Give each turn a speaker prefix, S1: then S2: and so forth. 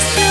S1: し